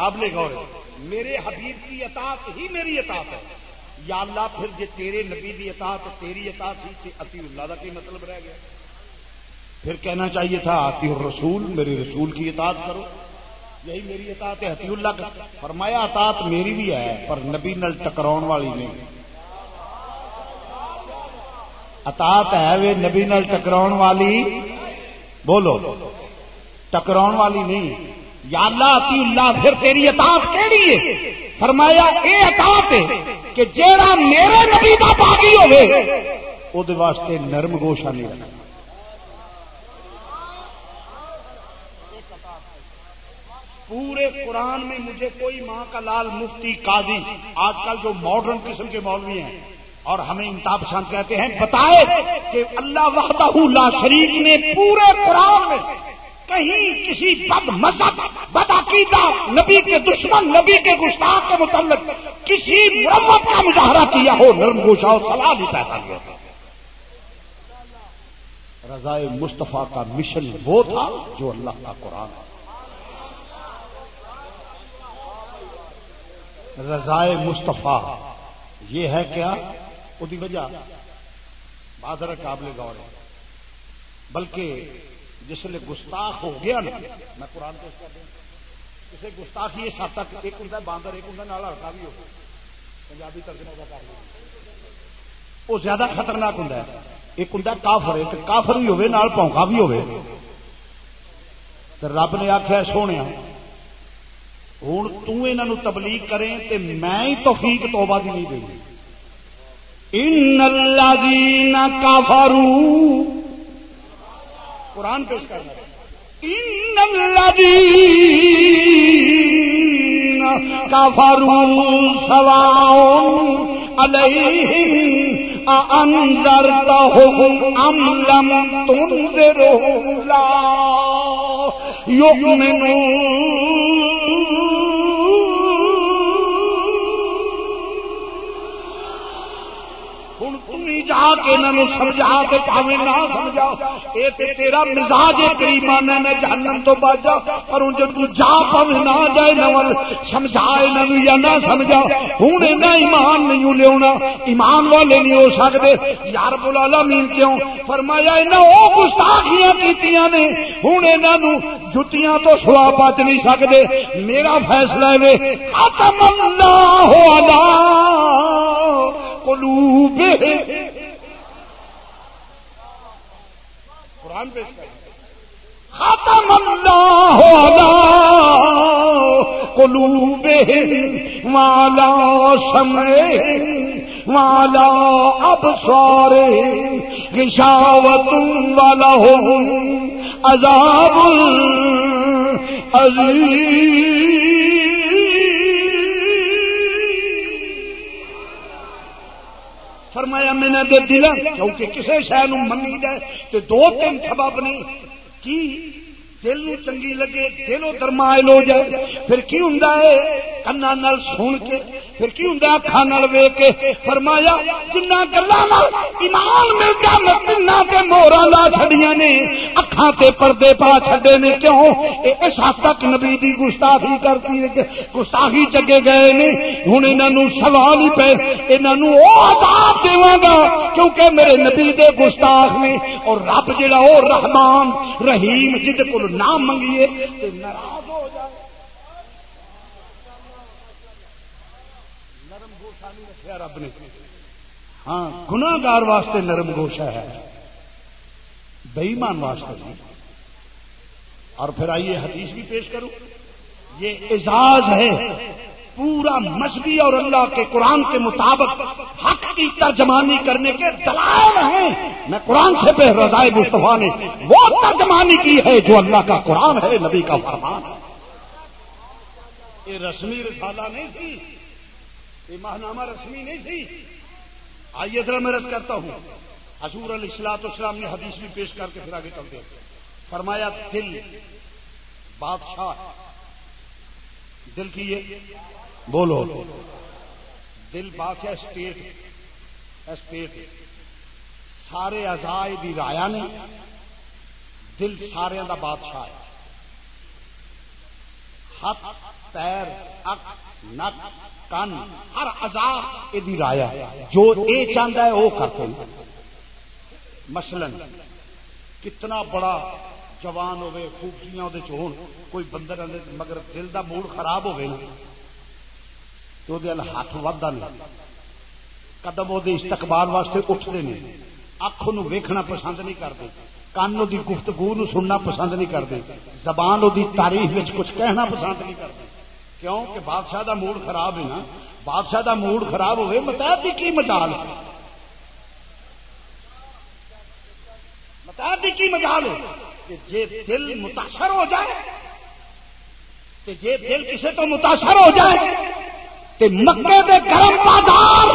قابل غور میرے حبیب کی اطاعت ہی میری اطاعت ہے۔ یا اللہ پھر جی تیرے نبی دی اطاعت تیری اطاعت ہی اتی اللہ کا کی مطلب رہ گیا۔ پھر کہنا چاہیے تھا آتی رسول میرے رسول کی اطاعت کرو۔ یہی میری اطاعت ہے حتی اللہ کا۔ فرمایا، اطاعت میری بھی ہے، پر نبی نل ٹکراؤ والی نہیں۔ اطاعت ہے وہ نبی نل ٹکراؤ والی۔ بولو ٹکراؤ والی نہیں۔ یا اللہ اتی اللہ پھر تیری اطاعت کہڑی ہے؟ فرمایا، اے اطاعت ہے کہ جیڑا میرے نبی کا باغی ہوئے وہ واسطے نرم گوشہ نہیں رکھنا پورے قرآن میں مجھے کوئی ماں کا لال مفتی، قاضی، آج کل جو ماڈرن قسم کے مولوی ہیں، اور ہمیں انتہا پسند کہتے ہیں، بتائے کہ اللہ وحدہ لا شریف نے پورے قرآن میں کہیں کسی بد مذہب بد عقیدہ نبی کے دشمن، نبی کے گستاخ کے متعلق کسی مرمت کا مظاہرہ کیا ہو، نرم گوشا سلاح بھی پیدا کیا رضاء مصطفیٰ کا مشن وہ تھا جو اللہ کا قرآن ہے۔ رضائے مستفا یہ ہے کیا؟ وجہ۔ بادر قابل غور ہے۔ بلکہ جس نے گستاخ ہو گیا نا، میں قرآن پیش کر دوں۔ کسی گستاخ یہ سات تک، ایک ہوں باندر، ایک ہوں ہڑکا بھی ہو۔ پنجابی ترجمہ کا کر وہ زیادہ خطرناک ہوں ایک ہوں کافر ہے کافر بھی ہوے نال پونکا بھی ہوے رب نے آخیا سونے ہوں توں تبلیغ کریں تے میں ہی توفیق، توبہ دی نہیں دیں ان الذین کفروا قرآن پیش کرنا ان الذین کفروا سواء علیہم انذرتهم ام لم تنذرهم لا يؤمنون جا کے انہوں سمجھا کے پاوے نہ سمجھا۔ یہ تیرا مزاج کریمان میں جہنم تو بچا پر جب تو جا پاوے نہ جائے نول سمجھا انہوں یا نہ سمجھا۔ ہوں اینا ایمان نہیں لیا ایمان والے نہیں ہو سکتے یار بلا مین کیوں؟ فرمایا انہیں وہ گستاخیاں کیتیاں نے۔ ہوں انہوں جتیاں تو سوا بچ نہیں سکتے میرا فیصلہ ہے ختم اللہ قلوب قرآن پیش کر ختم اللہ قلوبہم والا سمے والا اب سارے گشاوت والا ہو عذاب عظیم۔ دے دل کیونکہ کسی شہر منی جائے تو دو تین سبب نے. کی دل نو چنگی لگے، دل درمائل ہو جائے. پھر کی ہوں کنا سن کے پھر کی ہوں اکھان ویگ کے فرمایا، جنہ گلا ایمان مل گیا میں تین کے مورا لا چڑیا نے اکھان تے پردے پا چھڈے نے، کیوں؟ اس حد تک نبی دی گستاخی کرتی گستاخی چگے گئے نے ہوں انہوں سوال ہی پہ انہوں عذاب دیواں گا، کیونکہ میرے نبی دے گستاخ نے، اور رب جڑا او رحمان، رحیم جد کو نام منگیے ناراض ہو جائے نرم رکھا رب نے۔ ہاں گناگار واسطے نرم گوشا ہے۔ بےمان واسطے نہیں۔ اور پھر آئیے حدیث بھی پیش کروں۔ یہ اعزاز ہے پورا مذہبی اور اللہ کے قرآن کے مطابق حق کی ترجمانی کرنے کے دلائل ہیں۔ میں قرآن سے بے رضائے مصطفیٰ نے وہ ترجمانی کی ہے جو اللہ کا قرآن ہے، نبی کا فرمان ہے۔ یہ رسمی رسالہ نہیں تھی۔ یہ ماہنامہ رسمی نہیں تھی۔ آئیے ذرا میں رس کرتا ہوں۔ حضور علیہ السلاط اسلام نے حدیث بھی پیش کر کے پھر آگے چلتے ہیں۔ فرمایا دل بادشاہ دل کی یہ بولو۔ دل بادشاہ اسٹیٹ اسٹیٹ سارے ازائے دی رایا نے دل سارے دا بادشاہ ہے۔ ہاتھ پیر اک نک کن ہر ازا یہ رایا جو یہ چاہتا ہے وہ کرتے ہیں مثلا کتنا بڑا جوان ہوے خوبصیاں وہ کوئی بندر مگر دل دا موڈ خراب ہوے نا، تو ہاتھ ودا نہیں قدم وہ استقبال واسطے اٹھتے ہیں اکھ ویکھنا پسند نہیں کرتے۔ کن وہ گفتگو سننا پسند نہیں کرتے۔ زبان وہ تاریخ کچھ کہنا پسند نہیں کرتے۔ کیوں کہ بادشاہ دا موڈ خراب ہے نا؟ بادشاہ دا موڈ خراب ہوئے متحد کی مجال؟ متحد کی مجال ہے؟ کہ جے دل متاثر ہو جائے، کہ جے دل کسی تو متاثر ہو جائے، کہ مکے دے گرم بازار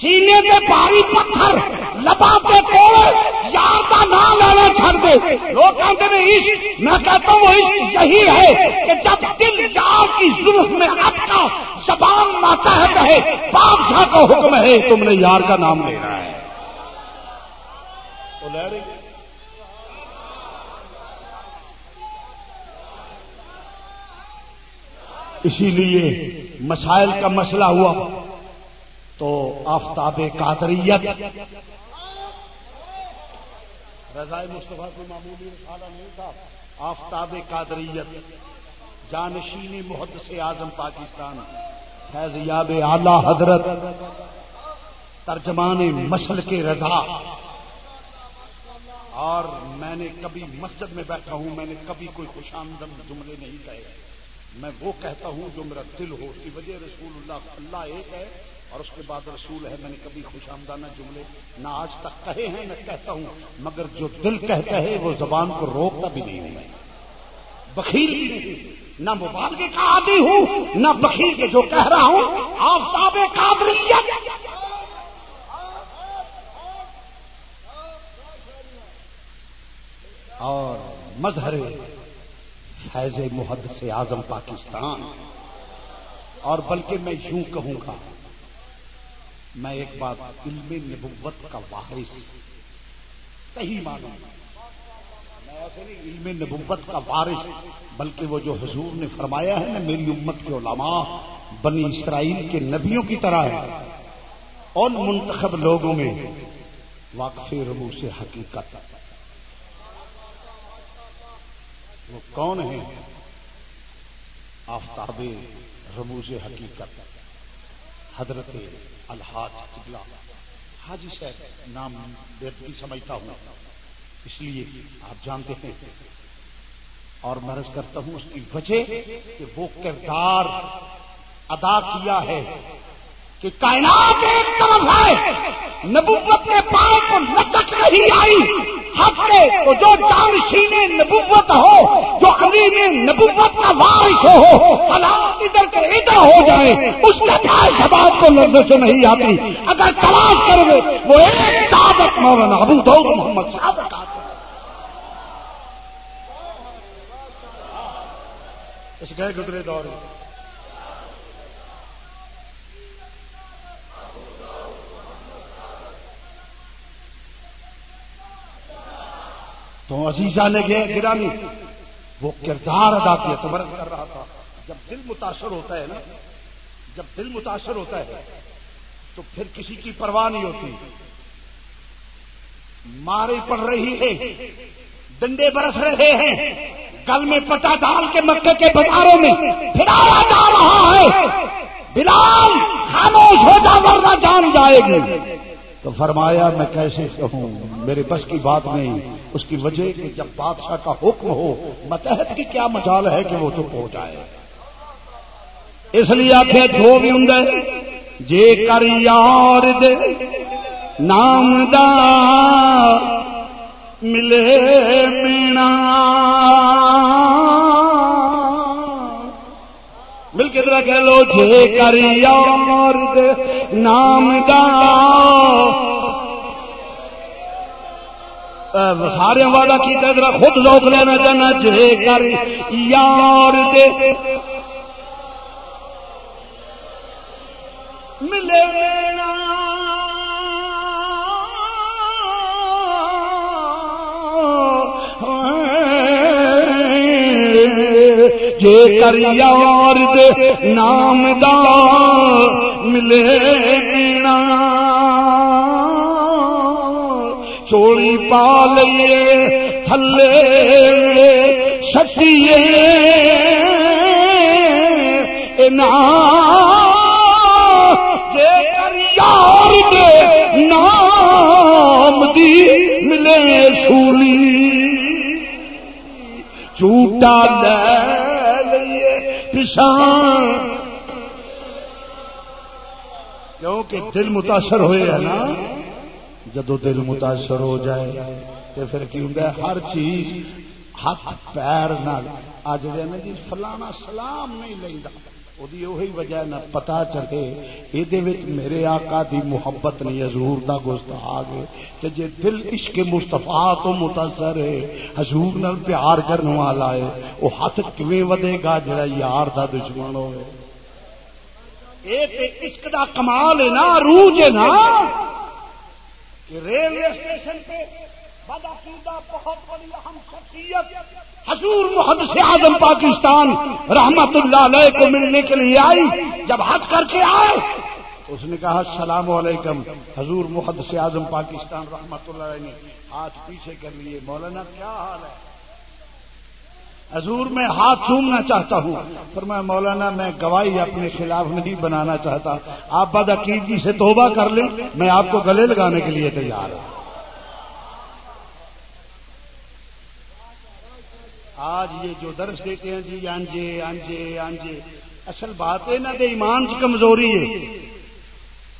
سینے کے بھاری پتھر لبا کے کول یار کا نام لینا چھڑ دے۔ لوگ کہتے ہیں عشق، میں کہتا ہوں وہ عشق یہی ہے کہ جب دل یار کی ظلم میں اٹکا، زبان ماتحت ہے، بادشاہ کا حکم ہے، تم نے یار کا نام لینا ہے۔ اسی لیے مسائل کا مسئلہ ہوا۔ تو آفتاب قادریت۔ رضائے مصطفیٰ کو معمولی رسالہ نہیں تھا؟ آفتاب قادریت۔ جانشین محد سے اعظم پاکستان۔ فیض یاب اعلی حضرت۔ ترجمان مسل کے رضا۔ اور میں نے کبھی مسجد میں بیٹھا ہوں، میں نے کبھی کوئی خوش آمدن جملے نہیں کہے۔ میں وہ کہتا ہوں جو میرا دل ہو کی وجہ رسول اللہ اللہ ایک ہے۔ اور اس کے بعد رسول ہے، میں نے کبھی خوش آمدانہ جملے نہ آج تک کہے ہیں، نہ کہتا ہوں، مگر جو دل کہتا ہے، وہ زبان کو روکتا بھی نہیں ہوں میں بخیل بھی نہیں۔ نہ مبالغے کا عادی ہوں، نہ بخیل کے جو کہہ رہا ہوں۔ آفتاب قابلیت اور مظہر فیض محد سے اعظم پاکستان۔ اور بلکہ میں یوں کہوں گا میں ایک بات علم نبوت کا وارث صحیح مانوں میں علم نبوت کا وارث بلکہ وہ جو حضور نے فرمایا ہے نا، میری امت کے علماء، بنی اسرائیل کے نبیوں کی طرح ہے۔ ان منتخب لوگوں میں واقف ربو سے حقیقت۔ وہ کون ہیں؟ آفتاب ربو سے حقیقت۔ حضرت الحاج قبلہ حاجی صاحب نام بھی سمجھتا ہوں۔ اس لیے آپ جانتے ہیں اور مرض کرتا ہوں اس کی وجہ کہ وہ کردار ادا کیا ہے کہ کائنات ایک طرف ہے، نبوت کے پاؤں کو لچک نہیں آئی۔ حق کے تو جو جانشین نبوت ہو، جو علی میں نبوت کا وارث ہو، حالات ادھر کے ادھر ہو جائے اس کے بعد سباب کو نظر سے نہیں آتی۔ اگر تلاش کرو گے، وہ ایک طاقت مولانا ابو دو محمد صاحب اس گئے گزرے دور۔ تو عزیزہ نے گیا گرانی وہ کردار ادا کیا تو مرض کر رہا تھا۔ جب دل متاثر ہوتا ہے نا، جب دل متاثر ہوتا ہے، تو پھر کسی کی پرواہ نہیں ہوتی۔ ماری پڑ رہی ہے، ڈنڈے برس رہے ہیں کل میں پٹا ڈال کے مکے کے بازاروں میں پھرایا جا رہا ہے۔ بلال خاموش ہو جا، ورنہ جان جائے گی۔ تو فرمایا، میں کیسے کہوں؟ میرے بس کی بات نہیں، اس کی وجہ کہ جب بادشاہ کا حکم ہو، متحد کی کیا مجال ہے کہ وہ چپ ہو جائے؟ اس لیے آپ جو بھی ہوں جے کر یار دے نام دا ملے مینا۔ مل جے کر یار دے نام دا۔ سارے والا کی طرح خود لوگ لینا چاہنا جے کر یار دے ملے جے کر یار دے نام دا ملے مینا چوڑی پا لیے تھلے سچیے نام یار دے نام دی ملے سولی جھوٹا لے پشان۔ کیونکہ دل متاثر ہوئے ہے نا، جدو دل متاثر ہو جائے تو پھر کی ہوں ہر چیز ہاتھ پیر نہ آ جائے جی فلانا سلام نہیں لینا وہی وجہ نہ پتا چلے یہ میرے آقا دی محبت نہیں حضور دا گوشت آ گئے کہ جے دل عشق مستفا تو متاثر ہے حضور نال پیار کرنے والا ہے وہ ہاتھ کیویں ودے گا جڑا یار دا دشمن ہوئے عشق دا کمال ہے نا روح ہے نا ریلوے اسٹیشن پہ بہت بڑی اہم شخصیت حضور محمد سے پاکستان رحمت اللہ علیہ کو ملنے کے لیے آئی، جب حج کر کے آئے۔ اس نے کہا، السلام علیکم، حضور محمد سے آزم پاکستان رحمت اللہ علیہ نے ہاتھ پیچھے کر لیے۔ مولانا، کیا حال ہے؟ حضور، میں ہاتھ چومنا چاہتا ہوں۔ پر میں، مولانا، میں گواہی اپنے خلاف نہیں بنانا چاہتا۔ آپ بد عقیدگی سے توبہ کر لیں، میں آپ کو گلے لگانے کے لیے تیار ہوں۔ آج یہ جو درس دیتے ہیں جی آنجے آنجے آنجے۔ اصل بات ہے نا کہ ایمان کی کمزوری ہے۔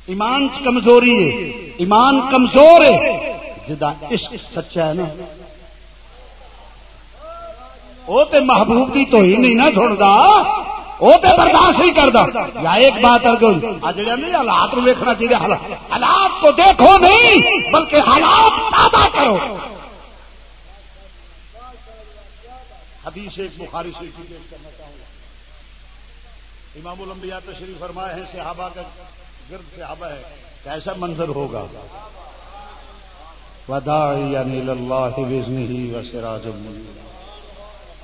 ایمان کی کمزوری ہے۔ ایمان کمزور ہے۔ جدا عشق سچا ہے نا۔ وہ تو محبوب کی تو ہی نہیں نا چھوڑتا وہ تو برداشت نہیں کرتا یا ایک بات جڑا نہیں حالات ویکنا چاہیے حالات کو دیکھو نہیں، بلکہ حالات پیدا کرو۔ حدیث ایک بخاری سے پیش کرنا چاہوں گا۔ امام الانبیاء تشریف فرمائے ہیں، صحابہ کا گرد صحابہ ہے، کیسا منظر ہوگا؟ یعنی اللہ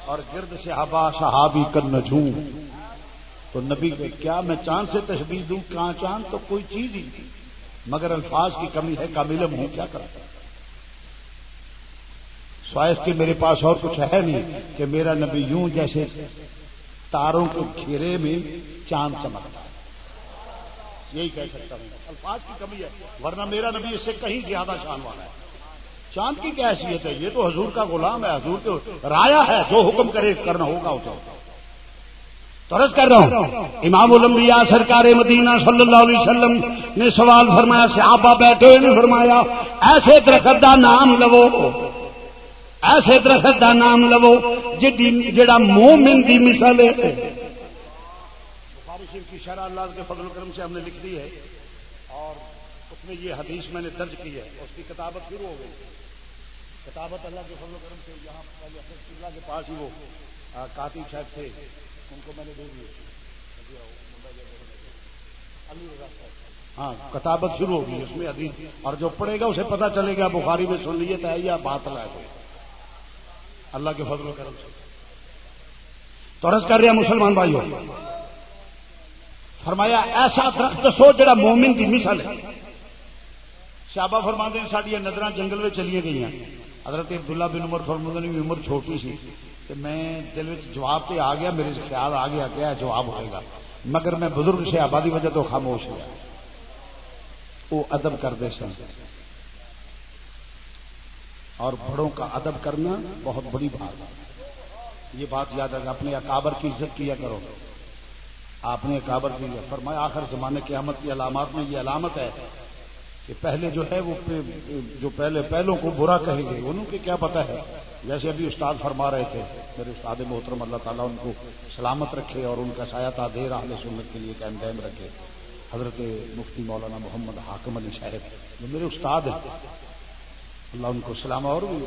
اور گرد صحابہ صحابی کر نجوم۔ تو نبی کو کیا میں چاند سے تشبیح دوں؟ کہاں چاند تو کوئی چیز ہی نہیں۔ مگر الفاظ کی کمی ہے کاملم ہوں، کیا کرتا سوائس کے میرے پاس اور کچھ ہے نہیں کہ میرا نبی یوں جیسے تاروں کے گھیرے میں چاند چمکتا ہے۔ یہی کہہ سکتا ہوں۔ الفاظ کی کمی ہے، ورنہ میرا نبی اس سے کہیں زیادہ شان والا ہے۔ چاند کی کیا حیثیت ہے؟ یہ تو حضور کا غلام ہے، حضور تو رایا ہے، جو حکم کرے کرنا ہوگا اسے۔ ترس کر رہا ہوں۔ امام الانبیاء سرکار مدینہ صلی اللہ علیہ وسلم نے سوال فرمایا، صحابہ بیٹھے نے فرمایا، ایسے درخت کا نام لو۔ ایسے درخت کا نام لو جا مومن کی مثال ہے۔ کی شرح اللہ کے فضل کرم سے ہم نے لکھ دی ہے اور اس میں یہ حدیث میں نے درج کی ہے۔ اس کی کتابت شروع ہو گئی۔ کتابت اللہ کے فضل و کرم سے یہاں اللہ کے پاس ہی وہ کاتب صاحب تھے۔ ان کو میں نے دے دی ہاں کتابت شروع ہوگی اس میں حدیث، اور جو پڑھے گا اسے پتا چلے گا۔ بخاری میں سن لیے تو یا بات لائے اللہ کے فضل و کرم سے۔ تو عرض کر رہے ہیں مسلمان بھائیوں فرمایا ایسا درخت سو جڑا مومن کی مثال ہے۔ شابا فرما دیں ساری نظر جنگل میں چلی گئی ہیں حضرت عبداللہ بن عمر فرمود کی عمر چھوٹی سی۔ کہ میں دل میں جواب پہ آ گیا، میرے خیال آ گیا کیا جواب ہوئے گا۔ مگر میں بزرگ سے آبادی وجہ تو خاموش ہوا وہ ادب کرتے سن۔ اور بڑوں کا ادب کرنا بہت بڑی بات ہے۔ یہ بات یاد ہے، اپنے اکابر کی عزت کیا کرو۔ آپ نے اکابر کی فرمایا آخر زمانے قیامت کی علامات میں یہ علامت ہے کہ پہلے جو ہے وہ جو پہلے پہلوں کو برا کہیں گے، انہوں کے کیا پتا ہے؟ جیسے ابھی استاد فرما رہے تھے، میرے استاد محترم اللہ تعالیٰ ان کو سلامت رکھے اور ان کا سایہ دے رہا سنت کے لیے قائم قائم رکھے۔ حضرت مفتی مولانا محمد حاکم علی صاحب، جو میرے استاد ہیں اللہ ان کو سلام اور بھی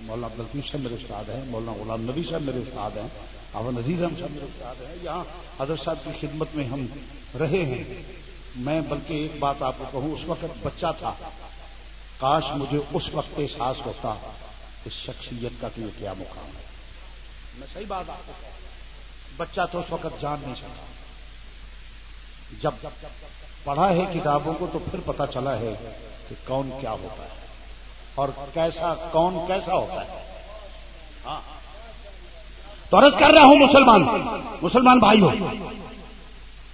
مولانا عبدالطیف صاحب میرے استاد ہیں، مولانا غلام نبی صاحب میرے استاد ہیں آبا نذیر احمد صاحب میرے استاد ہیں۔ یہاں حضرت صاحب کی خدمت میں ہم رہے ہیں۔ میں بلکہ ایک بات آپ کو کہوں، اس وقت بچہ تھا۔ کاش مجھے اس وقت احساس ہوتا اس شخصیت کا کہ یہ کیا مقام ہے۔ میں صحیح بات آپ کو بچہ تو اس وقت جان نہیں سکتا۔ جب پڑھا ہے کتابوں کو تو پھر پتا چلا ہے کہ کون کیا ہوتا ہے۔ اور کیسا کون کیسا ہوتا ہے؟ ہاں۔ تو عرض کر رہا ہوں مسلمان مسلمان بھائی ہو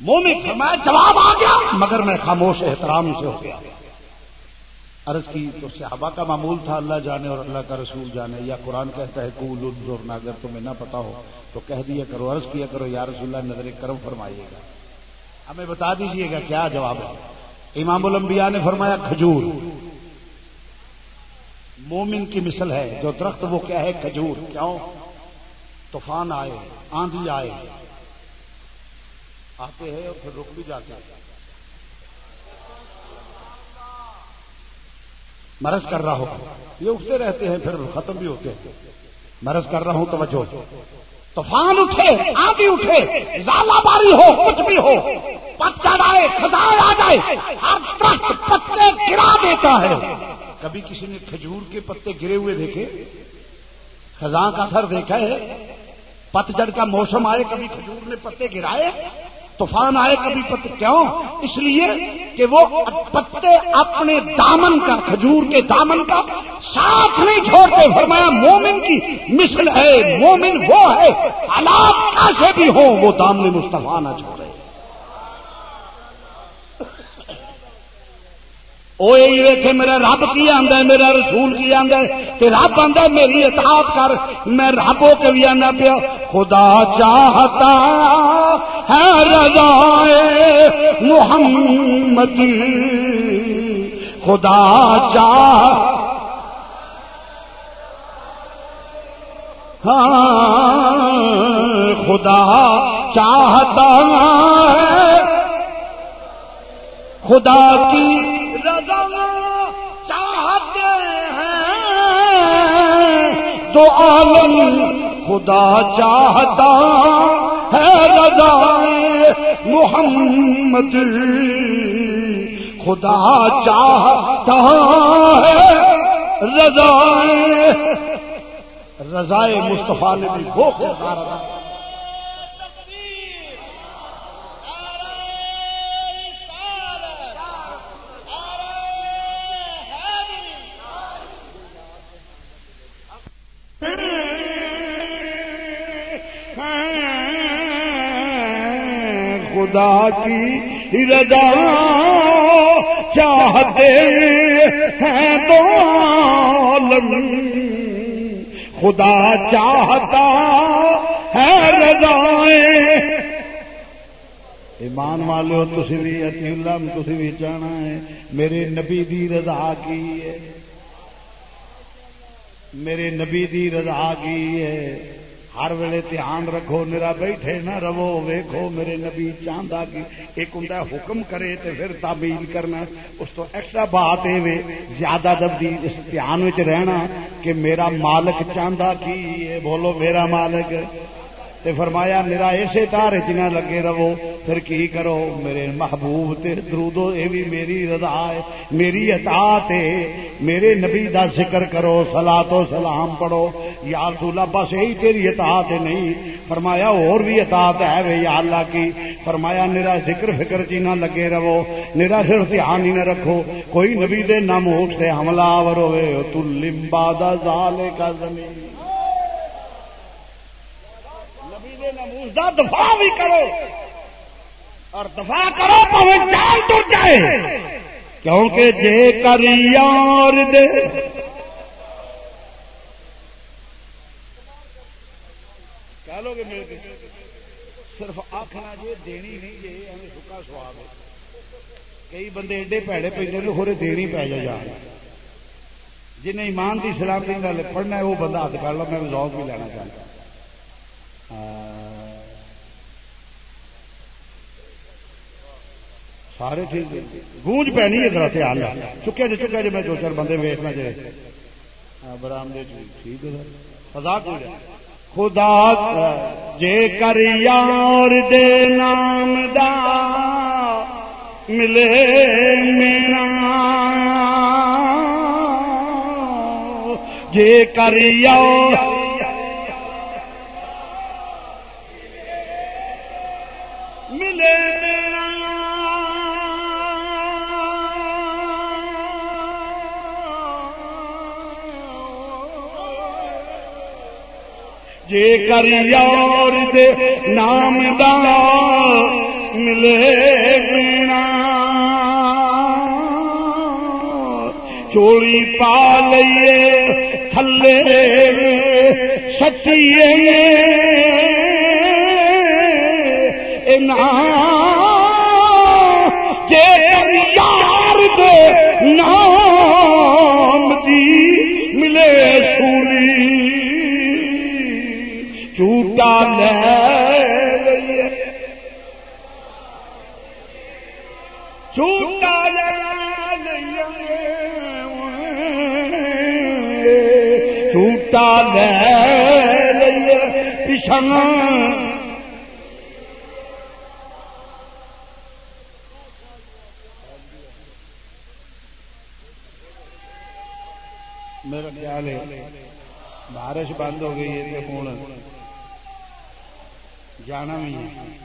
مومن فرمایا جواب آ گیا، مگر میں خاموش احترام سے ہو گیا۔ عرض کی تو صحابہ کا معمول تھا، اللہ جانے اور اللہ کا رسول جانے، یا قرآن کہتا ہے کول نہ اگر تمہیں نہ پتا ہو، تو کہہ دیا کرو، عرض کیا کرو، یا رسول اللہ، نظر کرم فرمائیے گا۔ ہمیں بتا دیجیے گا کیا جواب ہے۔ امام الانبیاء نے فرمایا، کھجور۔ مومن کی مثل ہے، جو درخت وہ کیا ہے کھجور، کیوں؟ طوفان آئے، آندھی آئے۔ آتے ہیں اور پھر رک بھی جاتے ہیں۔ مرض کر رہا ہو یہ اٹھتے رہتے ہیں، پھر ختم بھی ہوتے ہیں۔ مرض کر رہا ہوں، توجہ۔ طوفان اٹھے، آندھی اٹھے، زالہ باری ہو، کچھ بھی ہو۔ پتا آئے خزائے آ جائے۔ ہر درخت پتے گرا دیتا ہے۔ کبھی کسی نے کھجور کے پتے گرے ہوئے دیکھے؟ خزاں کا سر دیکھا ہے پتجڑ کا موسم آئے، کبھی کھجور نے پتے گرائے، طوفان آئے، کبھی پتے کیوں؟ اس لیے کہ وہ پتے اپنے دامن کا، کھجور کے دامن کا ساتھ نہیں چھوڑتے۔ فرمایا، مومن کی مثل ہے، مومن وہ ہے، حالات کیسے بھی ہو وہ دامن مستفا نہ چھوڑے۔ وہ یہی ویکے میرا رب کی آدھا میرا رسول کی آدھا کہ رب آدھا میری اطاعت کر۔ میں رب ہو کے بھی آنا پیا۔ خدا چاہتا ہے رضا محمد۔ خدا چاہ ہاں خدا چاہتا ہے۔ خدا کی چاہتے ہیں۔ تو عالم خدا چاہتا ہے رضا محمد۔ خدا چاہتا ہے رضا۔ رضائے مصطفیٰ نے بھی وہ خدا کی رضا چاہتے ہیں تو عالم۔ خدا چاہتا ہے رضا ایمان والے ہو تھی بھی اتی اللہ تھی بھی جانا ہے۔ میرے نبی دی رضا کی ہے۔ میرے نبی دی رضا کی ہے۔ ہر ویلے دھیان رکھو، میرا بیٹھے نہ رہو، ویکھو میرے نبی چاہتا کہ ایک ہوں حکم کرے تو پھر تعمیل کرنا۔ اس تو ایکسٹرا بات یہ زیادہ تبدیل اس دھیان رہنا کہ میرا مالک چاہتا کی ہے۔ بولو میرا مالک۔ تے فرمایا، میرا اسے تار چ لگے رہو، پھر کی کرو؟ میرے محبوب تے درودو، اے بھی میری رضا ہے، میری اطاعت ہے، میرے نبی دا ذکر کرو سلا تو سلام پڑھو۔ یا رسول اللہ، بس یہی تیری اطاعت نہیں۔ فرمایا، اور بھی اطاعت ہے وے یا اللہ کی۔ فرمایا، میرا ذکر فکر چی نہ لگے رہو، میرا صرف دھیان ہی نہ رکھو۔ کوئی نبی دے ناموش سے حملہ آور ہوئے تو لمبا دا زالے کا زمین نبی دے ناموش دفاع بھی کرو اور دفاع کرو تو جان تو جائے۔ کیونکہ جے کر یار دے کہہ لو گے میرے صرف آخنا جی دینی نہیں جی ہمیں سکا سواد ہے۔ کئی بندے ایڈے پیڑے پہ ہورے دینی پی جا جا جنہیں ایمان کی سلامتی گل پڑھنا ہے، وہ بندہ ہاتھ کر لو، میں ذوق بھی لینا چاہتا۔ سارے ٹھیک گونج پہ نہیں ادھر دھیان چکیا جی چکیا جی میں دو چار بندے ویسنا چاہے برامدے ٹھیک ہے سر کو خدا جے کر یار دے نام دا ملے میرا جے کر یار جے کر یار دے نام دا ملے پینا چوڑی پا لئیے تھلے سچیے جے کر یار دے نام دی ملے سولی چوٹا لے چوٹا لے چوٹا لے پچھن میرا خیال ہے بارش بند ہو گئی ہے تو ہوں جانا بھی ہے۔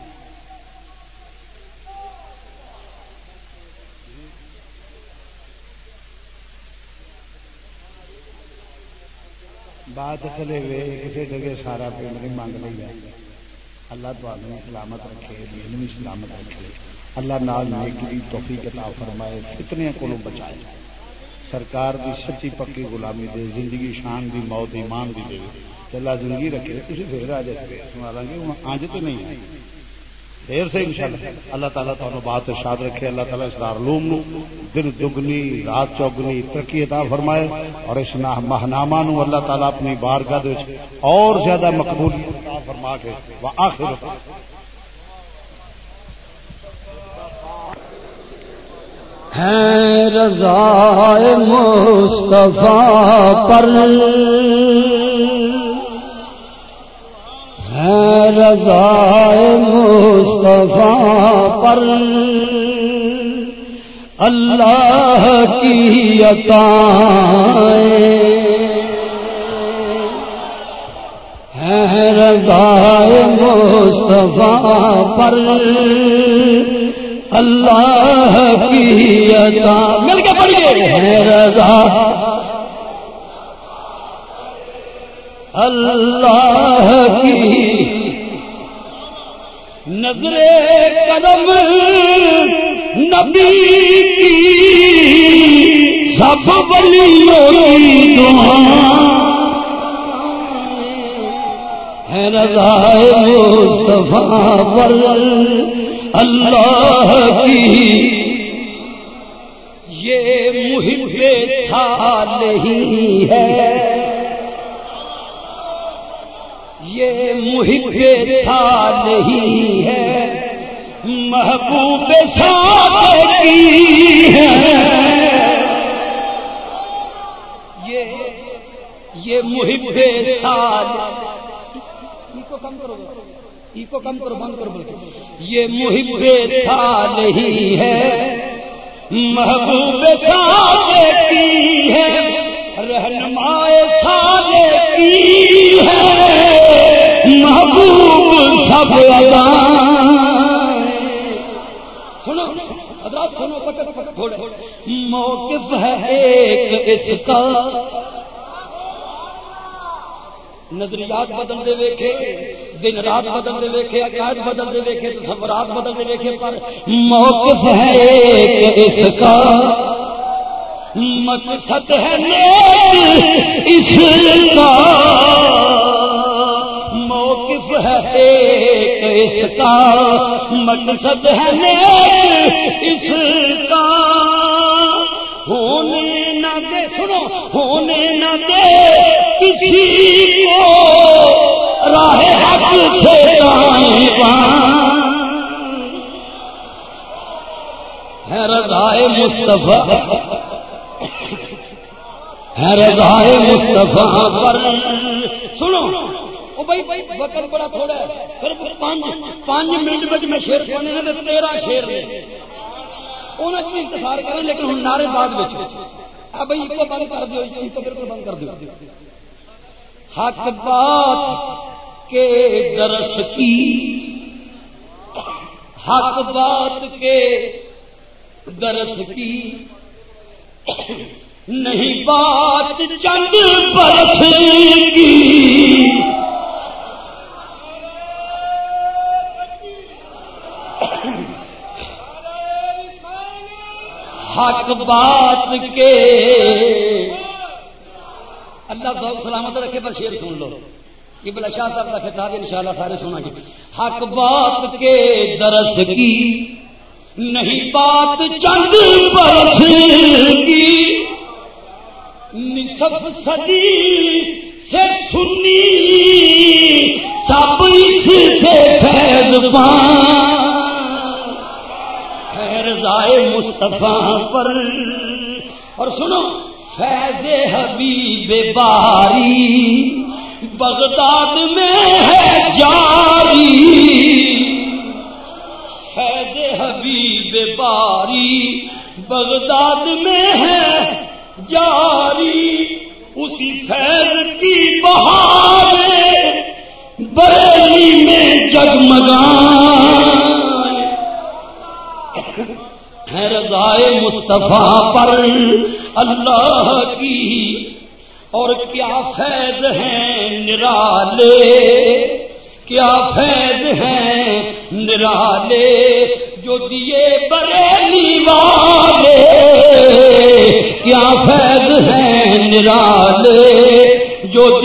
بات چلے وے کسی جگہ سارا پنڈ نہیں منگ لی ہے۔ اللہ تو آدمی سلامت رکھے، دین بھی سلامت رکھے۔ اللہ نال نیکی توفیق کتاب فرمائے کتنے کو بچائے۔ سرکار دی سچی پکی غلامی دے، زندگی شان دی، موت ایمان دی دے۔ چلا زندگی رکھے تھی پھر آ جائے سنبھالیں گے آج تو نہیں ہے۔ دیر سے انشاءاللہ۔ اللہ تعالیٰ تعالیٰ بات شاد رکھے، اللہ تعالیٰ اس دارالعلوم دن دگنی، رات چوگنی، ترقی عطا فرمائے اور اس ماہنامہ نو اللہ تعالیٰ اپنی بارگاہ اور زیادہ مقبول عطا فرما کے۔ آخر ہے رضا مصطفیٰ پر ہے رضا مصطفیٰ پر۔ اللہ کی عطائیں ہے رضا مصطفیٰ پر۔ اللہ کی عطا مل کے پڑھیے۔ ہے رضا۔ اللہ کی نظر قدم نبی کی سب بلیوں کی دعا ہے رضا مصطفیٰ پر اللہ کی۔ یہ محب تھا نہیں ہے۔ یہ محب تھا نہیں محبوب ساتھ کی ہے۔ یہ محب کو کم کرو ای کو کم کرو، بند کرو بول یہ محب سال ہی ہے۔ محبوب سال کی ہے۔ رہنمائے سال کی ہے۔ محبوب سب ادا موقف ہے ایک اس کا۔ نظریات بدل دے ویکھے، دن رات بدل دے ویکھے، عقائد بدل دے ویکھے، تصورات بدل دے ویکھے، پر موقف ہے ایک اس کا۔ مقصد ہے نیک اس کا۔ اس کا مقصد ہے نیک اس کا۔ ہونے نہ دے، سنو، ہونے نہ دے کسی کو۔ راہ حق سے ہے رضائے مصطفیٰ۔ ہے رضائے مصطفیٰ پر۔ سنو او بھائی وقت بڑا تھوڑا ہے۔ صرف پانچ پانچ منٹ میں میں شیر پڑھنے نے تے تیرہ شیر نے۔ انہاں چ انتظار کریں لیکن ہن نعرے بعد وچ اب بھائی کو بند کر دیو، اس کو بالکل بند کر دیو۔ حق بات کے درس کی۔ حق بات کے درس کی۔ نہیں بات چند برس کی۔ حق بات کے۔ اللہ صاحب سلامت رکھے پر شیر سن لو۔ یہ بلا شاہ صاحب کا خطاب ان شاء اللہ سارے سنا گے۔ حق بات کے درس کی، نہیں بات چند برس کی۔ نصف صدی سے سنی، سب اس سے فیض پان خیر مصطفیٰ پر۔ اور سنو، فیض حبیب باری بغداد میں ہے جاری۔ فیض حبیب باری بغداد میں ہے جاری۔ اسی فیض کی بہار بریلی میں جگمگان ہے رضائے مصطفیٰ پر اللہ کی۔ اور کیا فیض ہیں نرالے؟ کیا فیض ہیں نرالے جو دیے بریلی والے کیا فیض ہیں نرالے جو